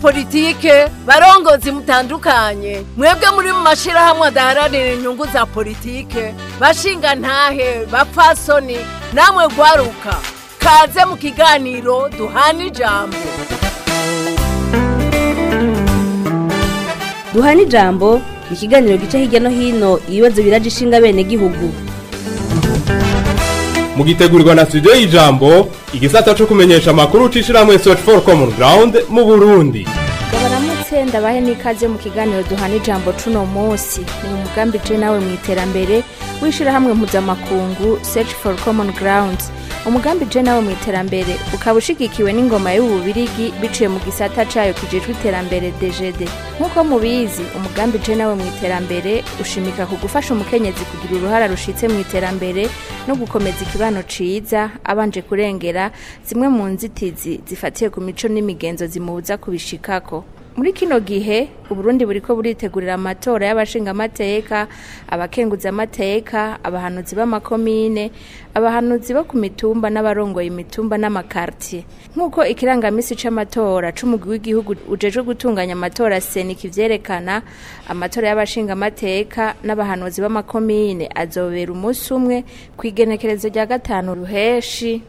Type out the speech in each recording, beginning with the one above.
Politiki barongozi mutandukanye mwebwe muri mu mashyirahamwe adaharanira inyungu za politiki bashinga ntahe bapfasoni namwe gwaruka kaze mu kiganiro duhana ijambo duhana ijambo ikiganiro gica hirya no hino ibibazo biraje ishinga bene gihugu gitegurwa na studio y'ijambo igisata cyo kumenyesha amakuru ucishira muri search for common ground mu burundi mwese ndabahe n'ikaze mu kiganiro duhana ijambo cuno munsi ni umugambi je nawe mu iterambere w'ishirahamwe mpuzamakungu search for common grounds umugambi je nawe mu iterambere ukaba ushigikiwe n'ingoma y'ububirigi biciye mu gisata cayo kijejwe iterambere dgd nk'uko mubizi umugambi je nawe mu iterambere ushimika ku gufasha umukenyezi kugira uruhare rushitse mu iterambere no gukomeza ikibano ciza abanje kurengera zimwe mu nzitizi zifatiye ku mico n'imigenzo zimubuza kubishikako muri kino gihe uburundi ko buritegurira amatora y'abashinga amateka abakenguza amateka abahanuzi b'amakomine abahanuzi bo ku mitumba n'abarongoye imitumba n'amakartier nk'uko ikirangamisi c'amatora c'umugwi w'igihugu ujejwe gutunganya amatora senik ivyerekana amatora y'abashinga amateka n'abahanuzi b'amakomine azobera umunsi umwe ku igenekerezo rya gatanu ruheshi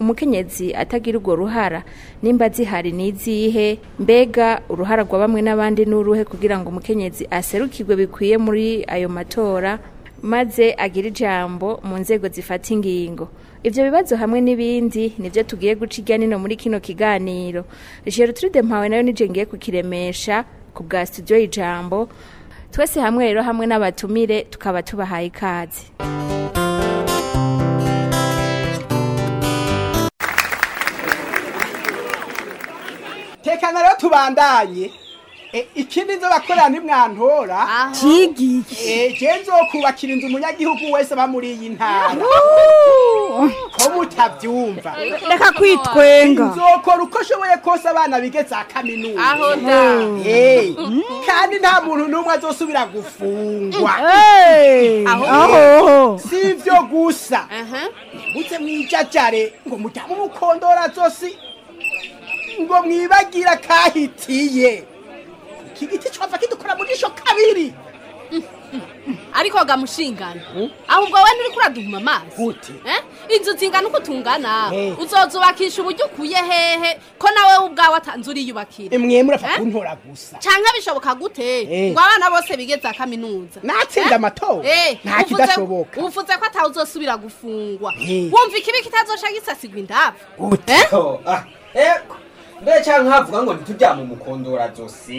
umukenyezi atagira urwo ruhara nimba zihari n'izihe mbega uruhara rwa bamwe n'abandi n'uruhe kugira ngo umukenyezi aserukirwe bikwiye muri ayo matora maze agira ijambo mu nzego zifata ingingo ibyo bibazo hamwe n'ibindi nibyo tugiye guca ijya muri kino kiganiro Gertrude mpawe nayo nije ngiye kukiremesha ku bwa studio ijambo twese hamwe rero hamwe n'abatumire tukaba tubahaye ikaze tekana rero tubandanye E, ikindi nzobakorera nimwantora kigiki e, je nzokubakira inzu umunyagihugu wese aba muri iyi ntara ko mutabyumva reka kwitwenga nzokora uko nshoboye kose abana bige za kandi nta muntu n'umwe azosubira gufungwa si ibyo gusa ntibutse mwijajare ngo mujyamo umukondora zosi ngo mwibagira kahitiye iki giti cyova kidukora muri isho kabiri ariko gamushingana hmm? ahubwo wowe nturi kuraduhuma amazi eh? inzu zingana uko tungana uzozubakisha uburyo ukuye hehe ko nawe ubwawe atanze uriyubakira imwe eh, murapfa eh? kuntora gusa cyangwa bishoboka gute ngo abana bose bige za kaminuza natsinda amatora nta kidashoboka uvuze ko atawuzosubira gufungwa wumva ikibi kitazosha gisasigwa indabo gute oh, ah. mbere cyangwa havuga ngo ntituryame umukondora zosi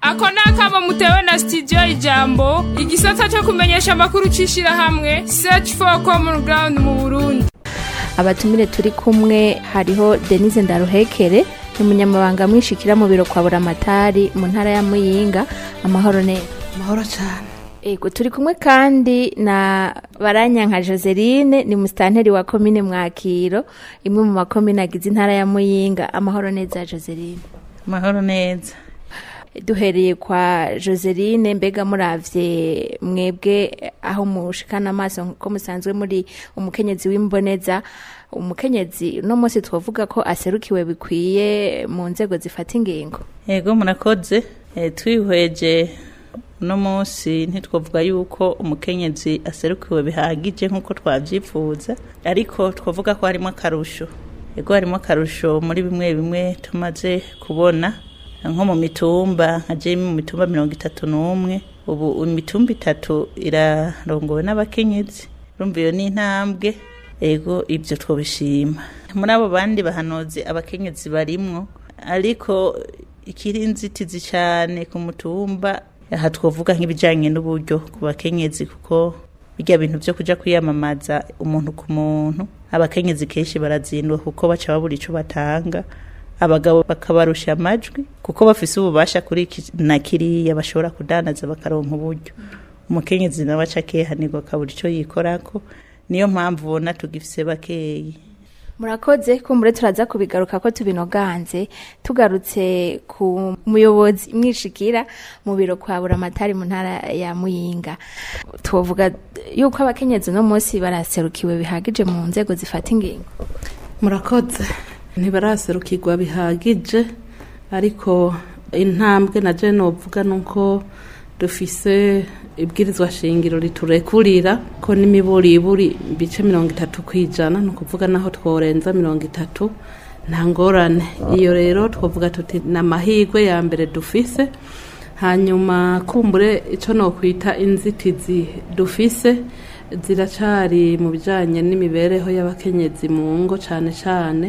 ako ni akabo mutewe na sitidiyo ijambo igisata cyo kumenyesha amakuru ucishira hamwe search for common ground mu burundi abatumire turi kumwe hariho denise ndaruhekere ni umunyamabanga mwishikira mu biro kwa buramatari mu ntara ya muyinga amahoro neza amahoro cyane ego turi kumwe kandi na Baranya nka joseline ni musitanteri wa komine mwakiro imwe mu makomine agize intara ya muyinga amahoro neza joseline amahoro neza duhereye kwa joseline mbega murabye mwebwe aho mushikana amaso ko musanzwe muri umukenyezi w'imboneza umukenyezi uno munsi twavuga ko aserukiwe bikwiye mu nzego zifata ingingo yego murakoze eh, twihweje uno munsi ntitwavuga yuko umukenyezi aserukiwe bihagije nk'uko twabyifuza ariko twavuga ko harimo akarusho yego harimo akarusho muri bimwe bimwe tumaze kubona nko mu mitumba nka jemi mu mitumba mirongo itatu n'umwe ubu imitumba itatu irarongowe n'abakenyezi rumva n’intambwe ego ibyo twabishima muri abo bandi bahanoze abakenyezi barimwo ariko ikiri inzitizi cyane ku mutumba aha twavuga nk'ibijyanye n'uburyo ku bakenyezi kuko bijya bintu byo kujya kwiyamamaza umuntu ku muntu abakenyezi kenshi barazindwa kuko baca babura icyo batanga abagabo bakabarusha amajwi kuko bafise ububasha kuri na kiriya bashobora kudandaza bakaronka uburyo umukenyezi nawe aca akehanirwa akabura icyo yikorako niyo mpamvu ubona tugifise bakeyi murakoze kumbure turaza kubigaruka ko tubinoganze tugarutse ku muyobozi mwishikira mu biro kwa buramatari mu ntara ya muyinga tuvuga yuko abakenyezi uno munsi baraserukiwe bihagije mu nzego zifata ingingo murakoze ntibaraserukirwa bihagije ariko intambwe na jene uvuga ni uko dufise ibwirizwa shingiro riturekurira ko n'imiburiburi bice mirongo itatu ku ijana ni ukuvuga naho tworenza mirongo itatu nta ngorane iyo rero twavuga tuti ni amahirwe ya mbere dufise hanyuma kumbure icyo ni ukwita inzitizi dufise ziracari mu bijyanye n'imibereho y'abakenyezi mu ngo cyane cyane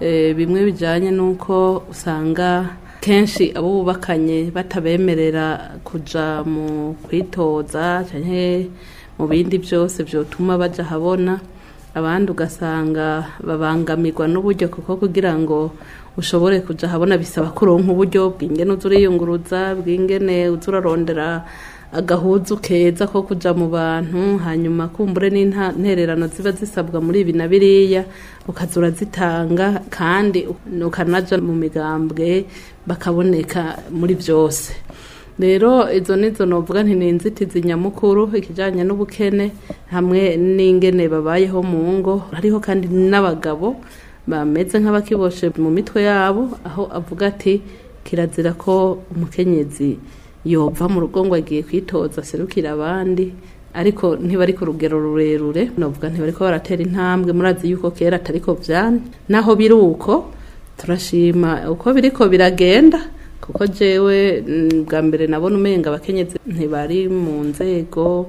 Eh, bimwe bijyanye n'uko usanga kenshi abo bubakanye batabemerera kujya mu kwitoza cyangwa mu bindi byose byatuma bajya habona abandi ugasanga babangamirwa n'uburyo kuko kugira ngo ushobore kujya habona bisaba kuronka uburyo bw'ingene uzuriyunguruza bw'ingene uzurarondera agahuzu keza ko kujya mu bantu hanyuma kumbure n'intererano ziba zisabwa muri ibi na biriya ukazura zitanga kandi ukanajya mu migambwe bakaboneka muri byose rero izo nizo novuga nti ni inzitizi nyamukuru ikijyanye n'ubukene hamwe n'ingene babayeho mu ngo hariho kandi n'abagabo bameze nk'abakiboshe mu mitwe yabo aho avuga ati kirazira ko umukenyezi yova mu rugo ngo agiye kwitoza serukira abandi ariko ntibari ku rugero rurerure navuga ntibari ko baratera intambwe murazi yuko kera atari byane naho biri uko turashima uko biri ko biragenda kuko njyewe mm, bwa mbere nabona umenga abakenyezi ntibari mu nzego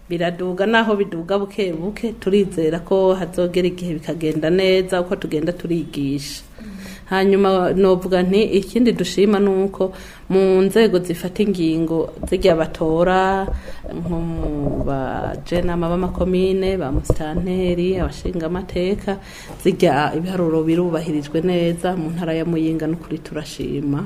biraduga naho biduga buke buke turizera ko hazogera igihe bikagenda neza uko tugenda turigisha hanyuma novuga nti ikindi dushima ni uko mu nzego zifata ingingo zijya batora nko mu bajenama b'amakomine ba musitanteri abashingamateka zijya ibiharuro birubahirijwe neza mu ntara ya muyinga n'ukuri turashima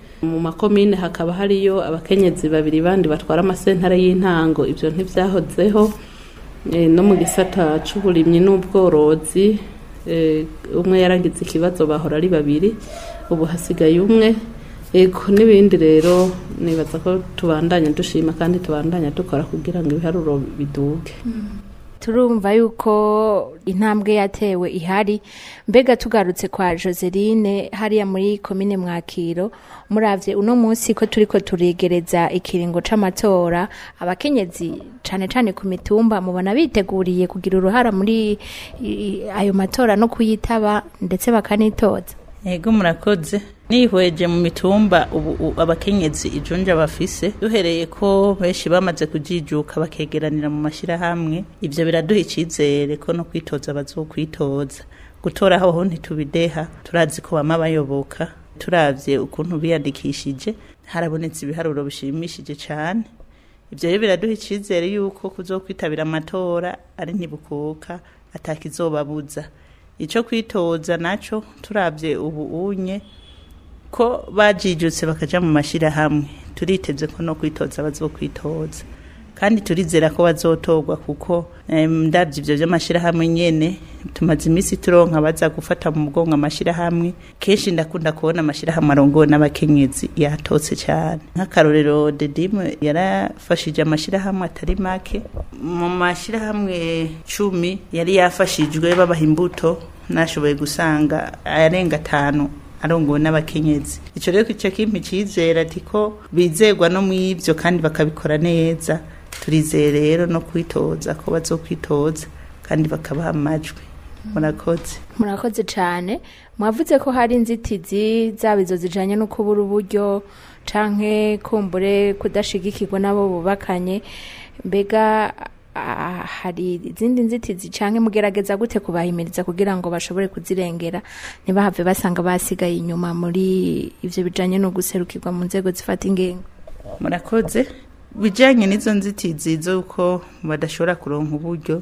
mu makomine hakaba hariyo abakenyezi babiri bandi batwara amasentare y'intango ibyo ntibyahozeho eh, no mu gisata c'uburimyi n'ubworozi Eh, umwe yarangiza ikibazo bahora ari babiri ubu hasigaye umwe yego eh, n'ibindi rero nibaza ko tubandanya dushima kandi tubandanya dukora kugira ngo ibiharuro biduge mm. turumva yuko intambwe yatewe ihari mbega tugarutse kwa joseline hariya muri komine mwakiro murabye uno munsi ko turi ko turigereza ikiringo c'amatora abakenyezi cane cane ku mitumba mubona biteguriye kugira uruhara muri ayo matora no kuyitaba ndetse bakanitoza yego murakoze nihweje mu mitumba ubu abakenyezi ijunja bafise duhereye ko benshi bamaze kujijuka bakegeranira mu mashyirahamwe ibyo biraduha icyizere ko no kwitoza bazokwitoza gutora aho ntitubideha turazi ko bama bayoboka turavye ukuntu biyandikishije harabonetse ibiharuro bishimishije cyane ibyo rero biraduha icyizere yuko kuzokwitabira amatora ari ntibukuka atakizobabuza ico kwitoza naco turavye ubu unye ko bajijutse bakajya mu mashyirahamwe turiteze ko no kwitoza bazo kwitoza kandi turizera ko bazotorwa kuko ndabyo ibyo by'amashyirahamwe nyine tumaze iminsi turonka baza gufata mu mugongo amashyirahamwe kenshi ndakunda kubona amashyirahamwe arongowe n'abakenyezi yatotse cyane nk'akarorero dedimu yarafashije amashyirahamwe atari make mu mashyirahamwe cumi yari yafashijwe babaha imbuto nashoboye gusanga ayarenga atanu arongowe n'abakenyezi icyo rero icyo kimpi cyizera ati ko bizegwa no mu kandi bakabikora neza turizeye rero no kwitoza ko bazokwitoza kandi bakabaha amajwi murakoze murakoze cyane mwavuze ko hari inzitizi zaba izo zijyanye no kubura uburyo cyangwa kumbure kudashigikirwa n'abo bubakanye mbega hari izindi nzitizi cyangwa mugerageza gute kubahimiriza kugira ngo bashobore kuzirengera ntibahave basanga basigaye inyuma muri ibyo bijyanye no guserukirwa mu nzego zifata ingengo murakoze bijyanye n'izo nzitizi z'uko badashobora kuronka uburyo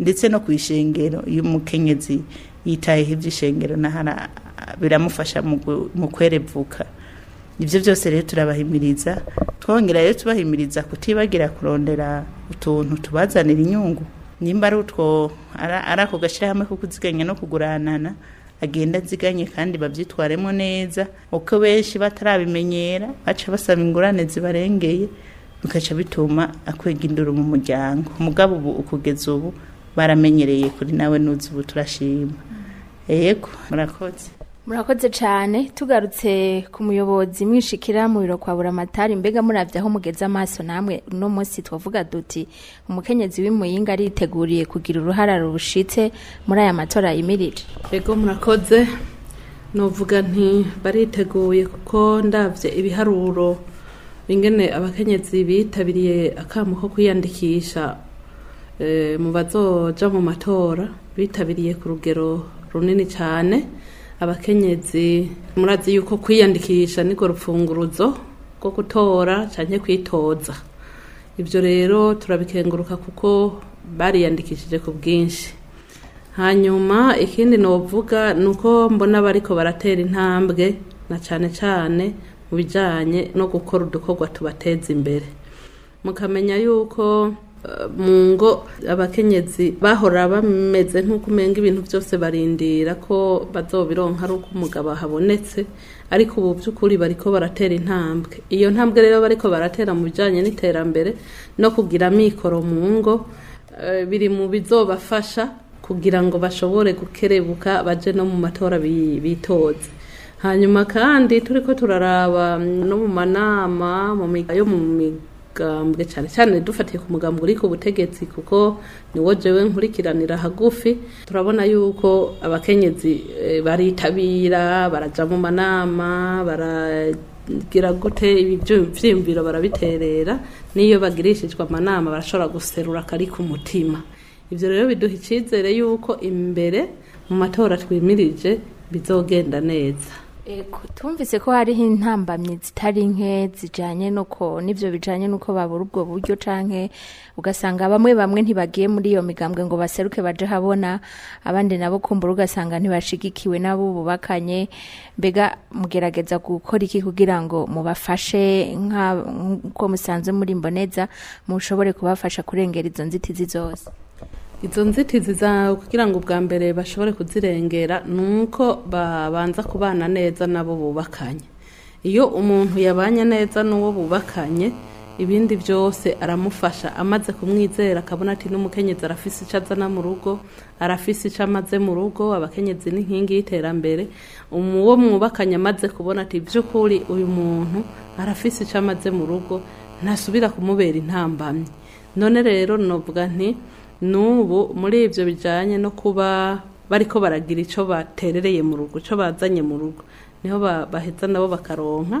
ndetse no ku ishengero iyo umukenyezi yitayeho iby'ishengero biramufasha mu kwerevuka ibyo byose rero turabahimiriza twongera rero tubahimiriza kutibagira kurondera utuntu tubazanira inyungu nimba ari utwo ari ako gashyirahamwe ko kuziganya no kuguranana agenda aziganye kandi babyitwaremo neza uko benshi batarabimenyera baca basaba ingurane zibarengeye bikaca bituma akwega induru mu muryango umugabo ubu ukugeza ubu baramenyereye kuri nawe n'uzi ubu turashima yego murakoze murakoze cyane tugarutse ku muyobozi mwishikira mu biro kwa buramatari mbega murabye aho mugeze amaso namwe uno munsi twavuga duti umukenyezi w'imuyinga ariteguriye kugira uruhara rubushitse muri aya matora yimirira yego murakoze nuvuga nti bariteguye kuko ndabye ibiharuro bingene abakenyezi bitabiriye akamu ko kwiyandikisha eh, mu bazoja mu matora bitabiriye ku rugero runini cyane abakenyezi murazi yuko kwiyandikisha niko rufunguruzo rwo gutora cyane kwitoza ibyo rero turabikenguruka kuko bariyandikishije ku bwinshi hanyuma ikindi novuga ni uko mbona bariko baratera intambwe na cyane cyane mu bijyanye no gukora udukorwa tubateza imbere mukamenya yuko mu ngo abakenyezi bahora bameze nk'uko umenga ibintu byose barindira ko bazobironka ari uko umugabo ahabonetse ariko ubu by'ukuri bariko baratera intambwe iyo ntambwe rero bariko baratera mu bijyanye n'iterambere no kugira amikoro mu ngo eh, biri mu bizobafasha kugira ngo bashobore gukerebuka baje no mu matora bitoze hanyuma kandi turi ko turaraba mm, no mu manama yo mu migo mugambwe cyane cyane dufatiye ku mugambwe uri ku butegetsi kuko niwo jewe nkurikiranira hagufi turabona yuko abakenyezi e, baritabira barajya mu manama baragira gute ibyiyumviro barabiterera n'iyo bagirishijwe amanama barashobora guserura akari ku mutima ibyo rero biduha icyizere yuko imbere mu matora twimirije bizogenda neza tumvise ko hariho intambamyi zitari nke zijyanye n'uko n'ibyo bijyanye n'uko babura ubwo buryo cyangwa ugasanga bamwe bamwe ntibagiye muri iyo migambwe ngo baseruke bajye habona abandi nabo kumbura ugasanga ntibashigikiwe nabo bubakanye mbega mugerageza gukora iki kugira ngo mubafashe nk'uko musanze muri mboneza mushobore kubafasha kurengera izo nzitizi zose izo nzitizi zawe kugira ngo ubwa mbere bashobore kuzirengera ni uko babanza kubana neza n'abo bubakanye iyo umuntu yabanye neza n'uwo bubakanye ibindi byose aramufasha amaze kumwizera akabona ati n'umukenyezi arafise icyo azana mu rugo arafise icyo amaze mu rugo abakenyezi ni inkingi y'iterambere um, uwo mwubakanye amaze kubona ati by'ukuri uyu muntu arafise icyo amaze mu rugo ntasubira kumubera intambamyi none rero navuga nti n'ubu muri ibyo bijyanye no kuba bariko baragira icyo baterereye mu rugo icyo bazanye mu rugo niho baheza nabo bakaronka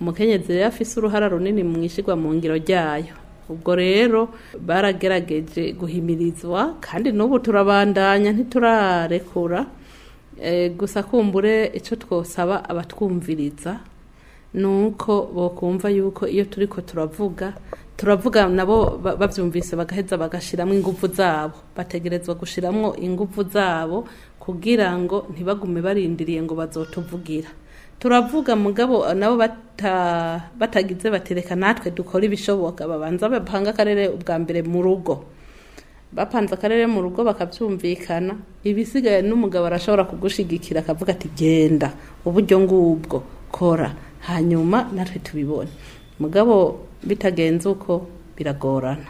umukenyezi yari afise uruhara runini mu ishyirwa mu ngiro ryayo ubwo rero baragerageje guhimirizwa kandi n'ubu turabandanya ntiturarekura eh, gusa kumbure icyo twosaba abatwumviriza Nuko uko bokumva yuko iyo turi turavuga turavuga nabo babyumvise bagaheza bagashyiramo ingufu zabo bategerezwa gushyiramo ingufu zabo kugira ngo ntibagume barindiriye ngo bazotuvugira turavuga mugabo nabo batagize batereka natwe dukora ibishoboka babanza bapanga akarere ubwa mbere mu rugo bapanze akarere mu rugo bakabyumvikana ibisigaye n'umugabo arashobora kugushigikira akavuga ati genda uburyo ngubwo kora hanyuma natwe tubibone mugabo bitagenze uko biragorana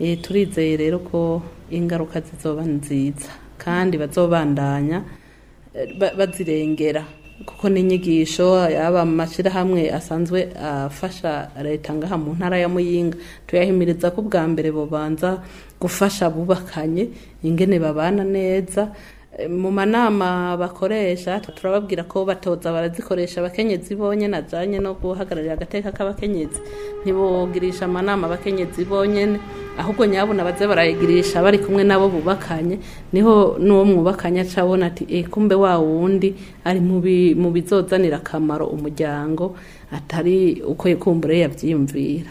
eh, turizeye rero ko ingaruka zizoba nziza kandi bazobandanya eh, bazirengera kuko n'inyigisho yaba mu asanzwe afasha leta ngaha mu ntara ya muyinga tuyahimiriza ko ubwa mbere bubanza gufasha bubakanye ingene babana neza mu manama bakoresha turababwira ko batoza barazikoresha abakenyezi bonyine ajyanye no guhagararira agateka k'abakenyezi ntibogirisha amanama abakenyezi bonyine ahubwo nyabona baze barayigirisha bari kumwe nabo bubakanye niho n'uwo mwubakanye aca abona ati eh, kumbe wa wundi ari mu bizozanira akamaro umuryango atari uko kumbure yabyiyumvira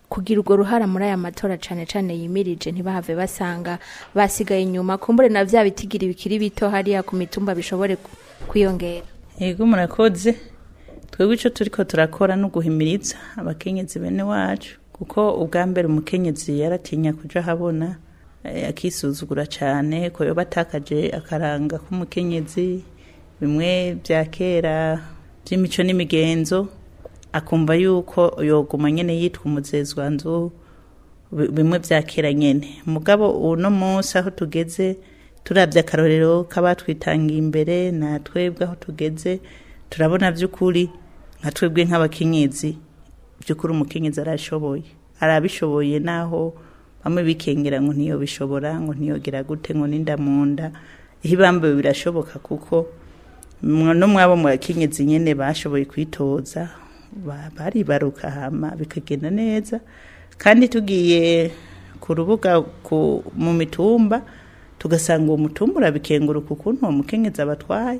kugira urwo ruhara muri aya matora cyane cyane yimirije ntibahave basanga basigaye inyuma kumbure na bya bitigiri bikiri bito hariya ku mitumba bishobore kwiyongera yego murakoze twebwe icyo turi ko turakora no guhimiriza abakenyezi bene wacu kuko ubwa mbere umukenyezi yaratinya kujya ahabona eh, akisuzugura cyane ko yoba atakaje akaranga k'umukenyezi bimwe bya kera by'imico n'imigenzo akumva yuko yoguma nyine yitwa nzu bimwe bya kera nyine mugabo uno munsi aho tugeze turabye akarorero k'abatwitangiye imbere natwebwe aho tugeze turabona by'ukuri nka twebwe nk'abakenyezi by'ukuri umukenyezi arashoboye arabishoboye naho bamwe bikengera ngo ntiyo bishobora ngo ntiyogera gute ngo n'inda mu nda ibambaye birashoboka kuko n'umwabo mu bakenyezi nyine bashoboye kwitoza baribaruka hama bikagenda neza kandi tugiye ku rubuga mu mitumba tugasanga uwo mutumba urabikenguruka ukuntu uwo mukenyezi abatwaye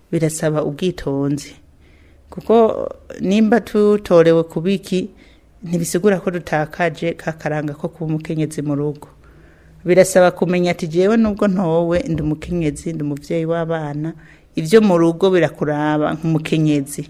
birasaba ubwitonzi kuko nimba tutorewe kubiki ntibisigura ko dutakaje ka karanga ko kuba umukenyezi mu rugo birasaba kumenya ati jyewe nubwo ntowe ndi umukenyezi ndi umubyeyi w'abana ibyo mu rugo birakuraba nk'umukenyezi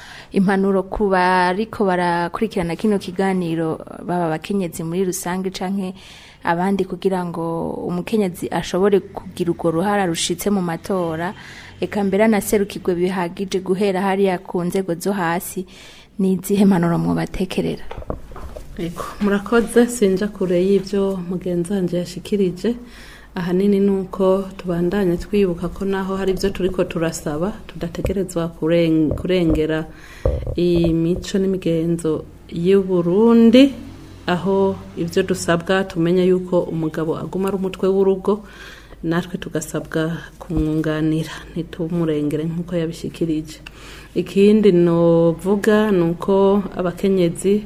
impanuro ku bariko barakurikirana kino kiganiro baba abakenyezi muri rusange canke abandi kugira ngo umukenyezi ashobore kugira urwo ruhara rushitse mu matora eka mbere anaserukirwe bihagije guhera hariya ku nzego zo hasi ni izihe mpanuro mwobatekerera murakoze sinja kure y'ibyo mugenzi wanjye yashikirije ahanini ni uko tubandanye twibuka ko naho hari ibyo turi ko turasaba tudategerezwa kurengera iyi mico n'imigenzo y'uburundi aho ibyo dusabwa tumenya yuko umugabo aguma ari umutwe w'urugo natwe tugasabwa kumwunganira ntitumurengere nk'uko yabishyikirije ikindi navuga ni uko abakenyezi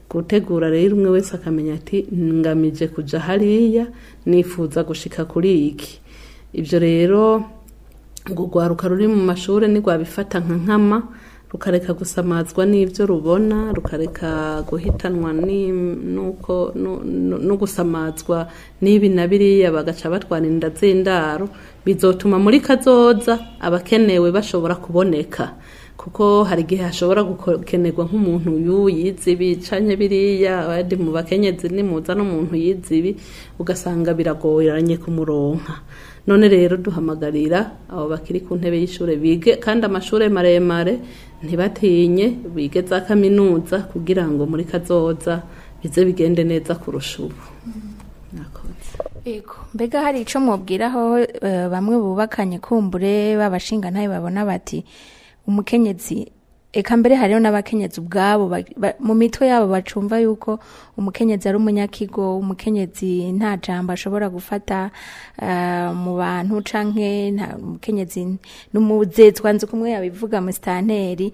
gutegura rero umwe wese akamenya ati ngamije kujya hariya nifuza gushika kuri iki ibyo rero urwaruka ruri mu mashuri ntirwabifata nka nkama rukareka gusamazwa n'ibyo rubona rukareka guhitanwa n'uko no gusamazwa n'ibi na biriya bagaca batwara inda z'indaro bizotuma muri kazoza abakenewe bashobora kuboneka kuko hari igihe hashobora gukenerwa nk'umuntu yize ibi biriya abandi mu bakenyezi nimuza n'umuntu yize ibi ugasanga biragoranye kumuronka none rero duhamagarira abo bakiri ku ntebe y'ishure bige kandi amashure maremare ntibatinye bige za kaminuza kugira ngo muri kazoza bize bigende neza kurusha ubu mbega hari icyo mubwiraho eh, bamwe bubakanye kumbure babashinga ntayo babona bati umukenyezi eka mbere hariho n'abakenyezi ubwabo mu mitwe yabo bacumva yuko umukenyezi ari umunyakigo umukenyezi nta jambo ashobora gufata ah, mu bantu canke umukenyezi n'umuzezwa nzi kumwe yabivuga musitanteri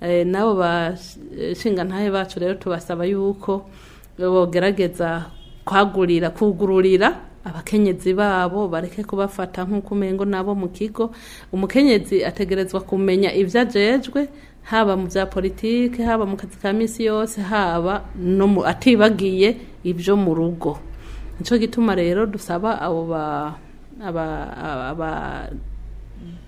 eh, n'abo bashinga bacu rero tubasaba yuko bogerageza kwagurira kugururira abakenyezi babo bareke kubafata nk'uko umengo nabo mu kigo umukenyezi ategerezwa kumenya ibyo ajejwe haba mu bya politiki haba mu kazi ka minsi yose haba no mu atibagiye ibyo mu rugo nicyo gituma rero dusaba abo abagabo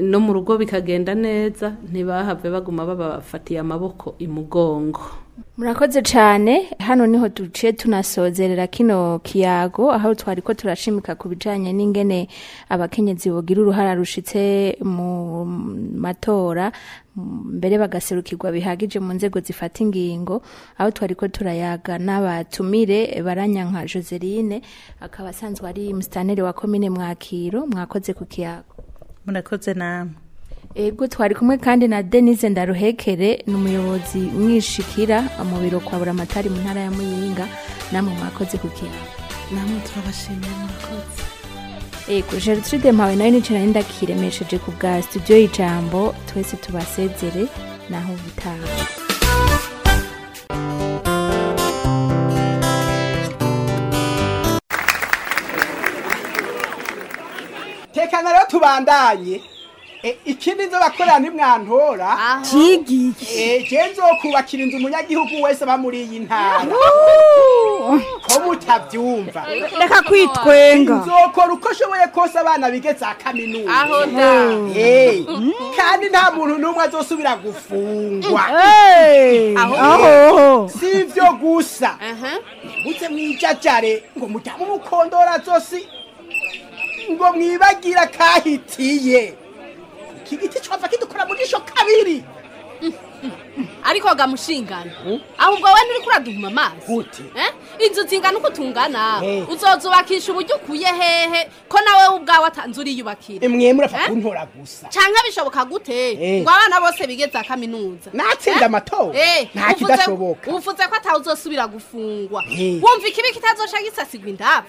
no mu rugo bikagenda neza ntibahave baguma babafatiye amaboko imugongo murakoze cyane hano niho duciye tunasozerera kino kiyago aho twari ko turashimika ku bijyanye n'ingene abakenyezi bogira uruhara rushitse mu matora mbere bagaserukirwa bihagije mu nzego zifata ingingo aho twari ko turayaga n'abatumire baranya nka joseline akaba asanzwe ari musitaneri wa komine mwakiro mwakoze ku kiyago murakoze namwe ego twari kumwe kandi na denise ndaruhekere ni umuyobozi mwishikira mu biro kwa buramatari mu ntara ya muyinga namwe mwakoze ku kintu namwe turabashimiye murakoze ego gertrude mpawe nawe nicara ndakiremesheje ku bwa studio y'ijambo twese tubasezere naho ubutaha tubandanye ikindi nzo bakorera ntimwantora kigiki e, je nzokubakira inzu umunyagihugu wese aba muri iyi ntara ko mutabyumva reka kwitwenga nzokora uko nshoboye kose abana bige za kandi nta muntu n'umwe azosubira gufungwa si ibyo gusa ntibutse mwijajare ngo mujyame umukondora zosi ngo mwibagira kahitiye iki giti cyova kidukora muri isho kabiri ariko gamushingana hmm? ahubwo wowe nturi kuraduhuma amazi eh? inzu zingana uko tungana eh. uzozubakisha uburyo ukuye hehe ko nawe ubwawe atanze uriyubakira imwe eh, murapfa kuntora gusa cyangwa bishoboka gute ngo abana bose bige za kaminuza natsinda amatora nta kidashoboka uvuze ko atawe uzosubira gufungwa wumva ikibi kitazosha gisasigwa indavu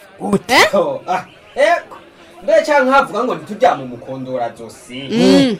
mbere cyangwa havuga ngo ntitujya mu mukondora zosi